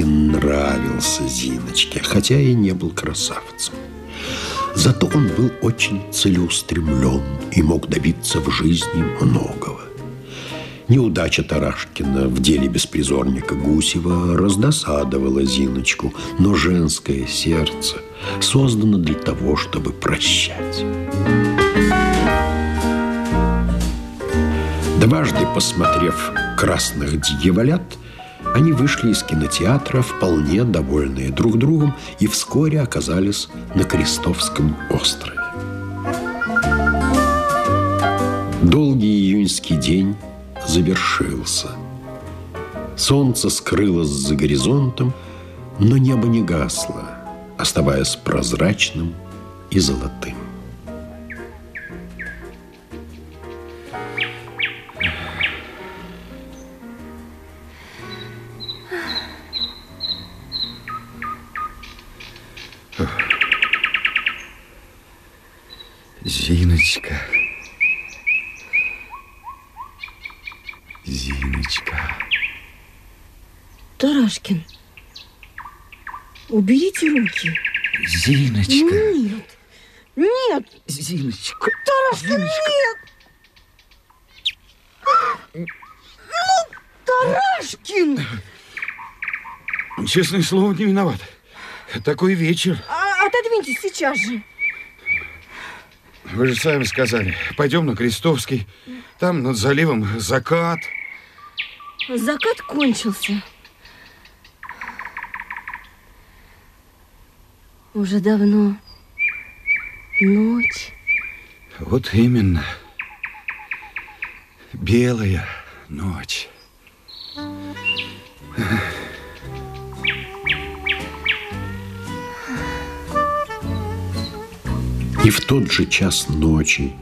Тарашкин нравился Зиночке, хотя и не был красавцем. Зато он был очень целеустремлен и мог добиться в жизни многого. Неудача Тарашкина в деле беспризорника Гусева раздосадовала Зиночку, но женское сердце создано для того, чтобы прощать. Дважды посмотрев «Красных дьяволят», они вышли из кинотеатра вполне довольные друг другом и вскоре оказались на Крестовском острове. Долгий июньский день завершился. Солнце скрылось за горизонтом, но небо не гасло, оставаясь прозрачным и золотым. Зиночка. Зиночка. Тарашкин, уберите руки. Зиночка. Нет, нет, Зиночка. Тарашкин, Зиночка. нет. Ну, Тарашкин! Честное слово, не виноват. Такой вечер. А, отодвиньтесь сейчас же. Вы же сами сказали. Пойдем на Крестовский. Там над заливом закат. Закат кончился. Уже давно ночь. Вот именно. Белая ночь. И в тот же час ночи,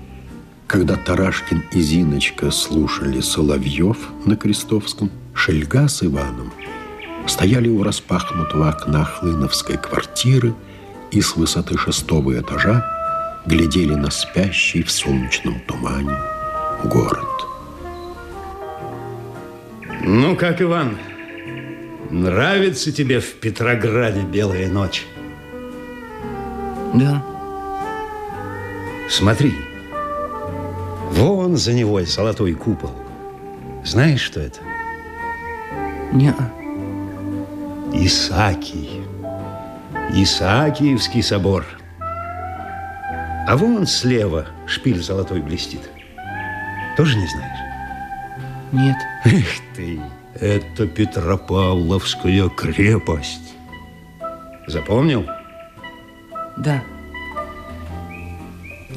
когда Тарашкин и Зиночка слушали Соловьев на Крестовском, Шельга с Иваном стояли у распахнутого окна Хлыновской квартиры и с высоты шестого этажа глядели на спящий в солнечном тумане город. Ну как, Иван, нравится тебе в Петрограде белая ночь? Да. Смотри, вон за него золотой купол. Знаешь, что это? Не. Исаакий. Исаакиевский собор. А вон слева шпиль золотой блестит. Тоже не знаешь? Нет. Эх ты, это Петропавловская крепость. Запомнил? Да.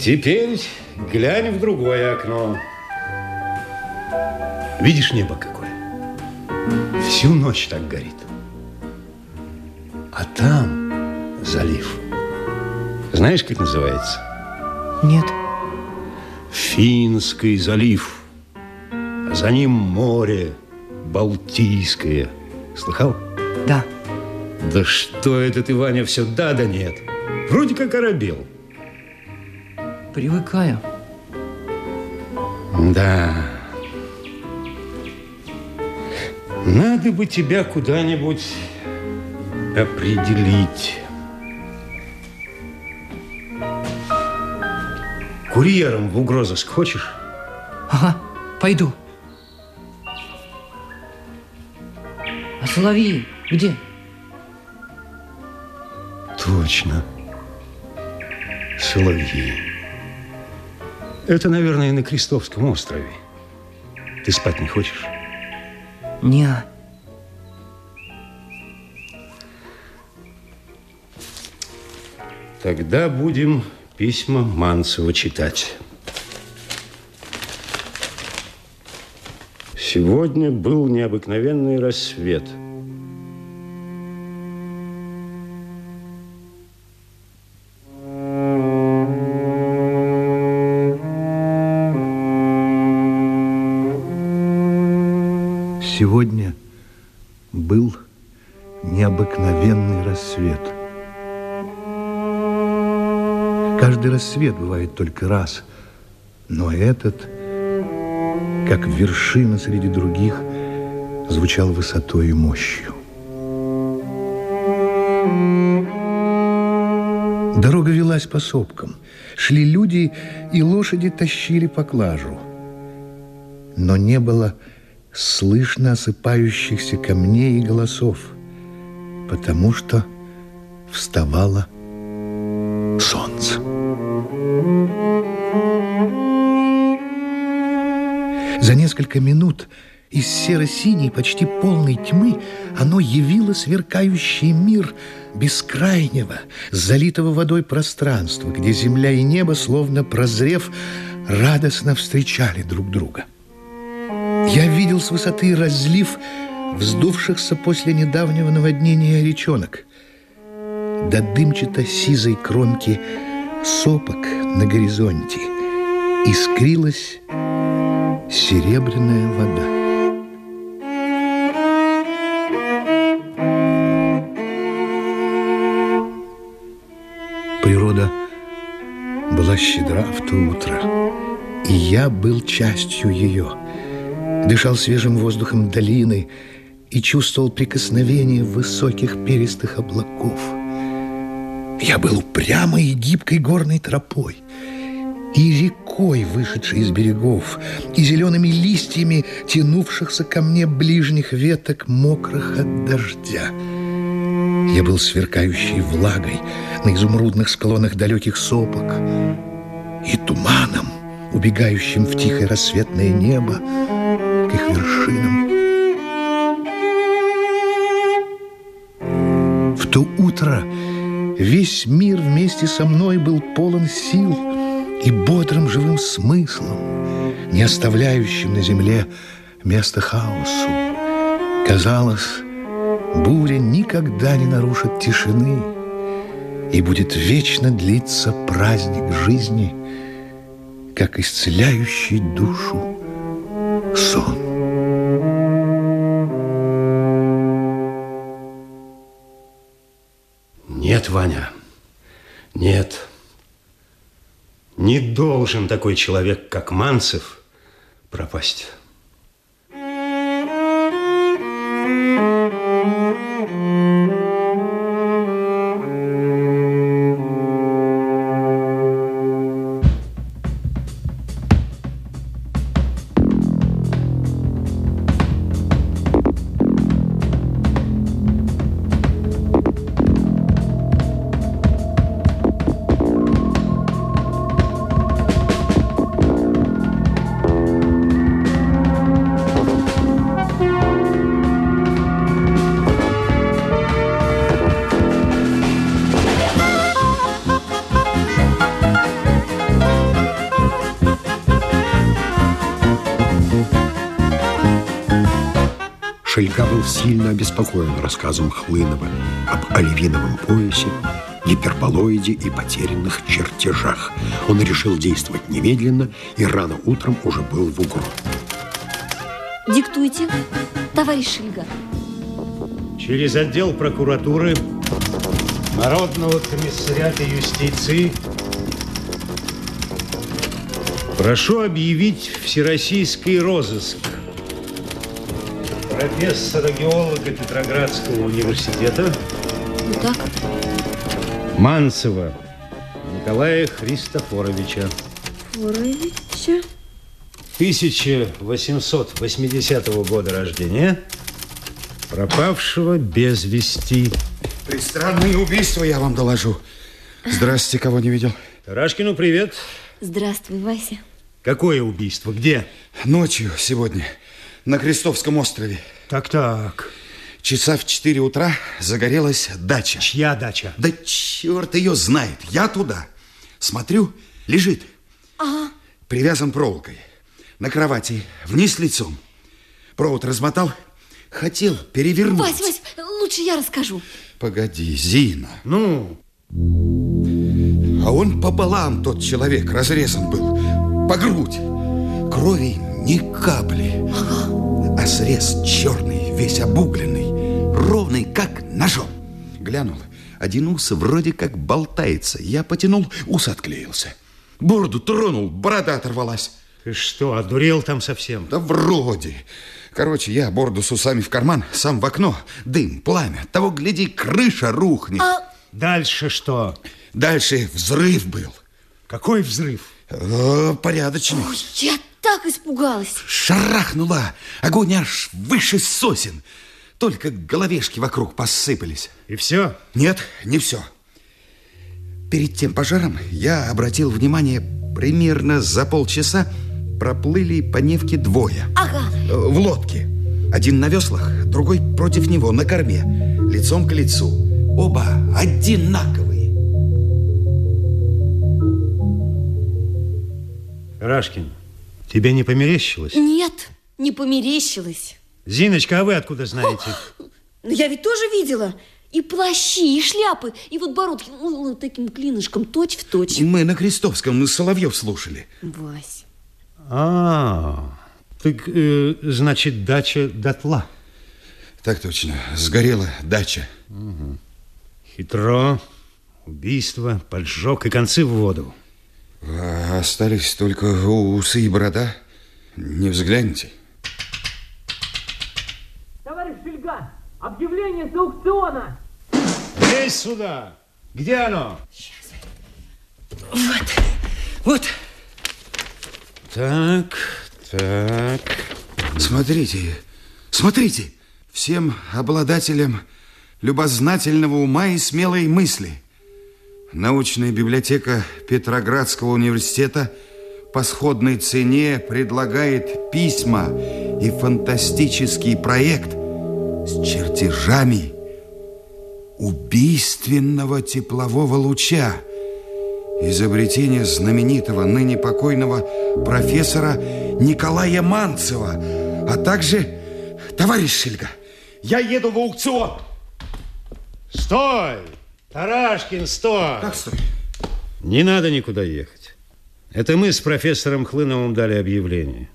Теперь глянь в другое окно. Видишь небо какое? Всю ночь так горит. А там залив. Знаешь, как называется? Нет. Финский залив. А за ним море Балтийское. Слыхал? Да. Да что этот Иваня все да да нет. Вроде как оробел. Привыкаю. Да. Надо бы тебя куда-нибудь определить. Курьером в угрозыск хочешь? Ага, пойду. А соловьи где? Точно. Соловьи. Это, наверное, на Крестовском острове. Ты спать не хочешь? Не. Тогда будем письма Манцева читать. Сегодня был необыкновенный рассвет. Сегодня был необыкновенный рассвет. Каждый рассвет бывает только раз, но этот, как вершина среди других, звучал высотой и мощью. Дорога велась по сопкам. Шли люди, и лошади тащили поклажу. Но не было слышно осыпающихся камней и голосов, потому что вставало солнце. За несколько минут из серо-синей, почти полной тьмы оно явило сверкающий мир бескрайнего, залитого водой пространства, где земля и небо, словно прозрев, радостно встречали друг друга. Я видел с высоты разлив вздувшихся после недавнего наводнения речонок. До дымчато-сизой кромки сопок на горизонте искрилась серебряная вода. Природа была щедра в то утро, и я был частью ее. Дышал свежим воздухом долины и чувствовал прикосновение высоких перистых облаков. Я был упрямой и гибкой горной тропой – и рекой, вышедшей из берегов, и зелеными листьями, тянувшихся ко мне ближних веток, мокрых от дождя. Я был сверкающей влагой на изумрудных склонах далеких сопок и туманом, убегающим в тихое рассветное небо к вершинам. В то утро весь мир вместе со мной был полон сил и бодрым живым смыслом, не оставляющим на земле места хаосу. Казалось, буря никогда не нарушит тишины, и будет вечно длиться праздник жизни, как исцеляющий душу сон. Нет, Ваня, нет. Не должен такой человек, как Манцев, пропасть. Шельга был сильно обеспокоен рассказом Хлынова об оливиновом поясе, гиперболоиде и потерянных чертежах. Он решил действовать немедленно и рано утром уже был в угру. Диктуйте, товарищ Шельга. Через отдел прокуратуры Народного комиссариата юстиции прошу объявить всероссийский розыск профессора-геолога Петроградского университета Вот так? Манцева Николая Христофоровича. Форовича. 1880 года рождения, пропавшего без вести. Пристранные убийства, я вам доложу. Здрасте, кого не видел. Рашкину привет. Здравствуй, Вася. Какое убийство? Где? Ночью сегодня на Крестовском острове. Так-так. Часа в 4 утра загорелась дача. Чья дача? Да черт ее знает. Я туда. Смотрю, лежит. Ага. Привязан проволокой. На кровати, вниз лицом. Провод размотал. Хотел перевернуть. Вась, Вась, лучше я расскажу. Погоди, Зина. Ну, А он пополам, тот человек, разрезан был. По грудь. Крови ни капли. А срез черный, весь обугленный. Ровный, как ножом. Глянул. Один ус вроде как болтается. Я потянул, ус отклеился. Бороду тронул, борода оторвалась. ты что, одурел там совсем? Да вроде. Короче, я бороду с усами в карман, сам в окно. Дым, пламя. Того, гляди, крыша рухнет. А Дальше что? Дальше взрыв был. Какой взрыв? Э, порядочный. Ой, я так испугалась. Шарахнула. Огонь аж выше сосен. Только головешки вокруг посыпались. И все? Нет, не все. Перед тем пожаром я обратил внимание, примерно за полчаса проплыли по Невке двое. Ага. Э, В лодке. Один на веслах, другой против него, на корме, лицом к лицу. Оба одинаковые. Рашкин, тебе не померещилось? Нет, не померещилась. Зиночка, а вы откуда знаете? Но я ведь тоже видела. И плащи, и шляпы, и вот бородки. Ну, вот таким клинышком, точь в точь. Мы на Крестовском Соловьев слушали. Вась. А, так, э, значит, дача дотла. Так точно, сгорела дача. Хитро, убийство, поджог и концы в воду. А остались только усы и борода. Не взгляните. Товарищ Шельга, объявление с аукциона. Лезь сюда! Где оно? Вот. Так, так. Смотрите, смотрите. Всем обладателям любознательного ума и смелой мысли. Научная библиотека Петроградского университета по сходной цене предлагает письма и фантастический проект с чертежами убийственного теплового луча. Изобретение знаменитого ныне покойного профессора Николая Манцева, а также товарищ Шельга. Я еду в аукцион. Стой! Тарашкин, стой! Как стой? Не надо никуда ехать. Это мы с профессором Хлыновым дали объявление.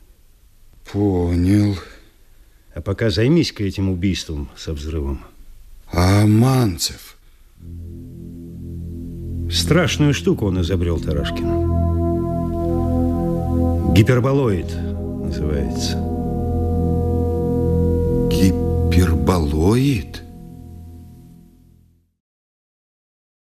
Понял. А пока займись-ка этим убийством со взрывом. А Манцев? Страшную штуку он изобрел, Тарашкин. Гиперболоид называется. Гиперболоид?